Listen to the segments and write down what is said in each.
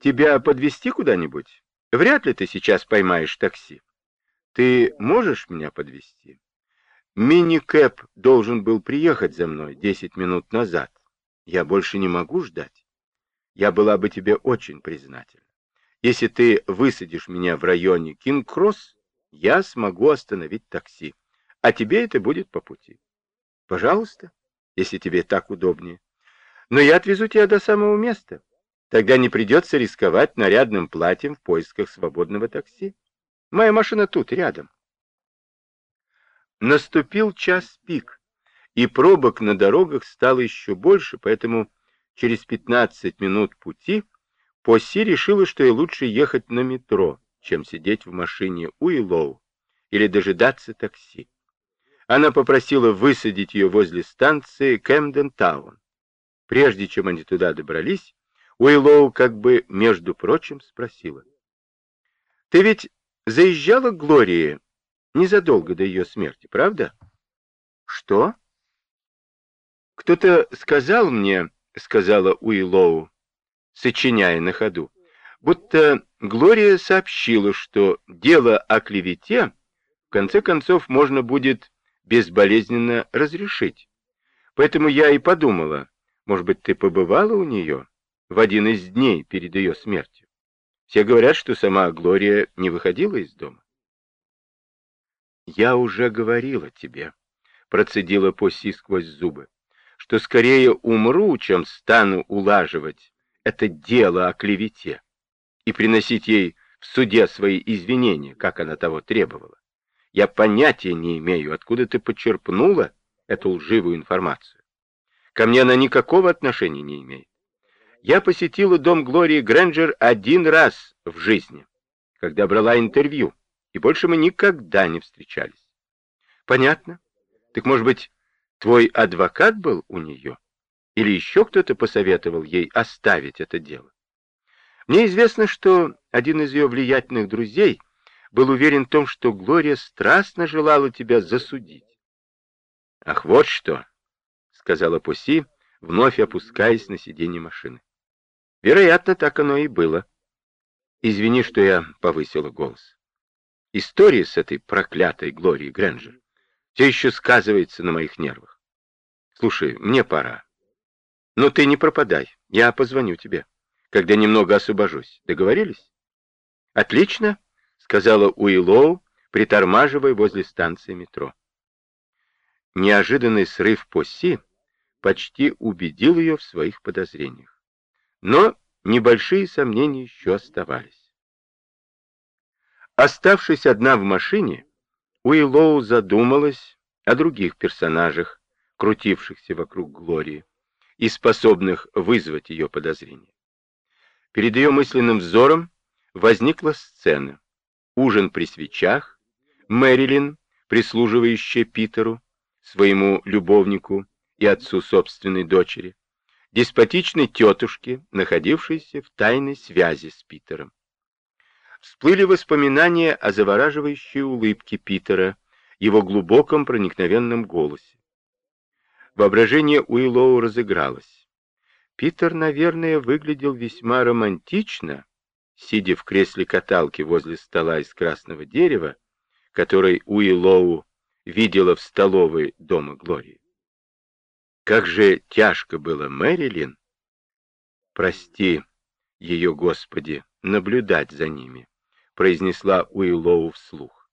тебя подвезти куда-нибудь? Вряд ли ты сейчас поймаешь такси. Ты можешь меня подвезти? Мини-кэп должен был приехать за мной 10 минут назад. Я больше не могу ждать. Я была бы тебе очень признательна. Если ты высадишь меня в районе Кинг-Кросс, я смогу остановить такси, а тебе это будет по пути. Пожалуйста, если тебе так удобнее. Но я отвезу тебя до самого места. Тогда не придется рисковать нарядным платьем в поисках свободного такси. Моя машина тут, рядом. Наступил час пик, и пробок на дорогах стало еще больше, поэтому через 15 минут пути Поси решила, что ей лучше ехать на метро, чем сидеть в машине Уиллоу или дожидаться такси. Она попросила высадить ее возле станции Кэмден-таун. Прежде чем они туда добрались, Уиллоу как бы, между прочим, спросила. «Ты ведь заезжала к Глории незадолго до ее смерти, правда?» «Что?» «Кто-то сказал мне, — сказала Уиллоу, сочиняя на ходу, будто Глория сообщила, что дело о клевете в конце концов можно будет безболезненно разрешить. Поэтому я и подумала, может быть, ты побывала у нее в один из дней перед ее смертью. Все говорят, что сама Глория не выходила из дома. Я уже говорила тебе, процедила Поси сквозь зубы, что скорее умру, чем стану улаживать это дело о клевете и приносить ей в суде свои извинения, как она того требовала. Я понятия не имею, откуда ты почерпнула эту лживую информацию. Ко мне она никакого отношения не имеет. Я посетила дом Глории Грэнджер один раз в жизни, когда брала интервью, и больше мы никогда не встречались. Понятно. Так, может быть, твой адвокат был у нее? Или еще кто-то посоветовал ей оставить это дело? Мне известно, что один из ее влиятельных друзей был уверен в том, что Глория страстно желала тебя засудить. «Ах, вот что!» — сказала Пуси, вновь опускаясь на сиденье машины. «Вероятно, так оно и было. Извини, что я повысила голос. История с этой проклятой Глорией Грэнджер все еще сказывается на моих нервах. Слушай, мне пора. Но ты не пропадай, я позвоню тебе, когда немного освобожусь. Договорились? Отлично, сказала Уиллоу, притормаживая возле станции метро. Неожиданный срыв Посси почти убедил ее в своих подозрениях. Но небольшие сомнения еще оставались. Оставшись одна в машине, Уиллоу задумалась о других персонажах, крутившихся вокруг Глории и способных вызвать ее подозрения. Перед ее мысленным взором возникла сцена. Ужин при свечах, Мэрилин, прислуживающая Питеру, своему любовнику и отцу собственной дочери, деспотичной тетушке, находившейся в тайной связи с Питером. Всплыли воспоминания о завораживающей улыбке Питера, его глубоком проникновенном голосе. Воображение Уиллоу разыгралось. Питер, наверное, выглядел весьма романтично, сидя в кресле каталки возле стола из красного дерева, который Уиллоу видела в столовой дома Глории. Как же тяжко было Мэрилин, прости ее, Господи, наблюдать за ними, произнесла Уиллоу вслух.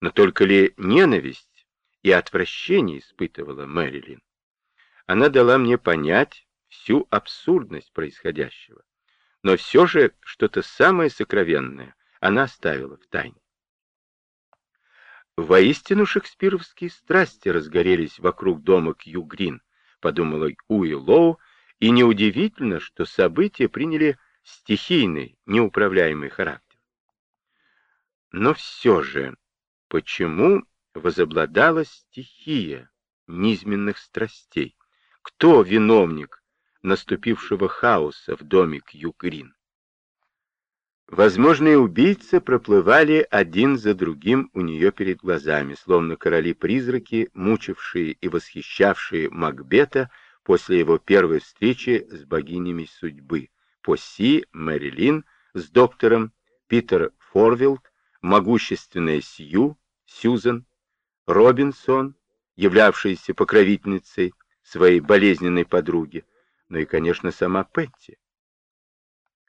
Но только ли ненависть и отвращение испытывала Мэрилин? она дала мне понять всю абсурдность происходящего. Но все же что-то самое сокровенное она оставила в тайне. Воистину шекспировские страсти разгорелись вокруг дома Кью Грин, подумала Уиллоу, и неудивительно, что события приняли стихийный, неуправляемый характер. Но все же, почему возобладала стихия низменных страстей? Кто виновник наступившего хаоса в доме Кью-Грин? Возможные убийцы проплывали один за другим у нее перед глазами, словно короли-призраки, мучившие и восхищавшие Макбета после его первой встречи с богинями судьбы, Поси, Мэрилин, с доктором, Питер Форвилд, могущественная Сью, Сьюзен, Робинсон, являвшаяся покровительницей своей болезненной подруги, ну и, конечно, сама Петти.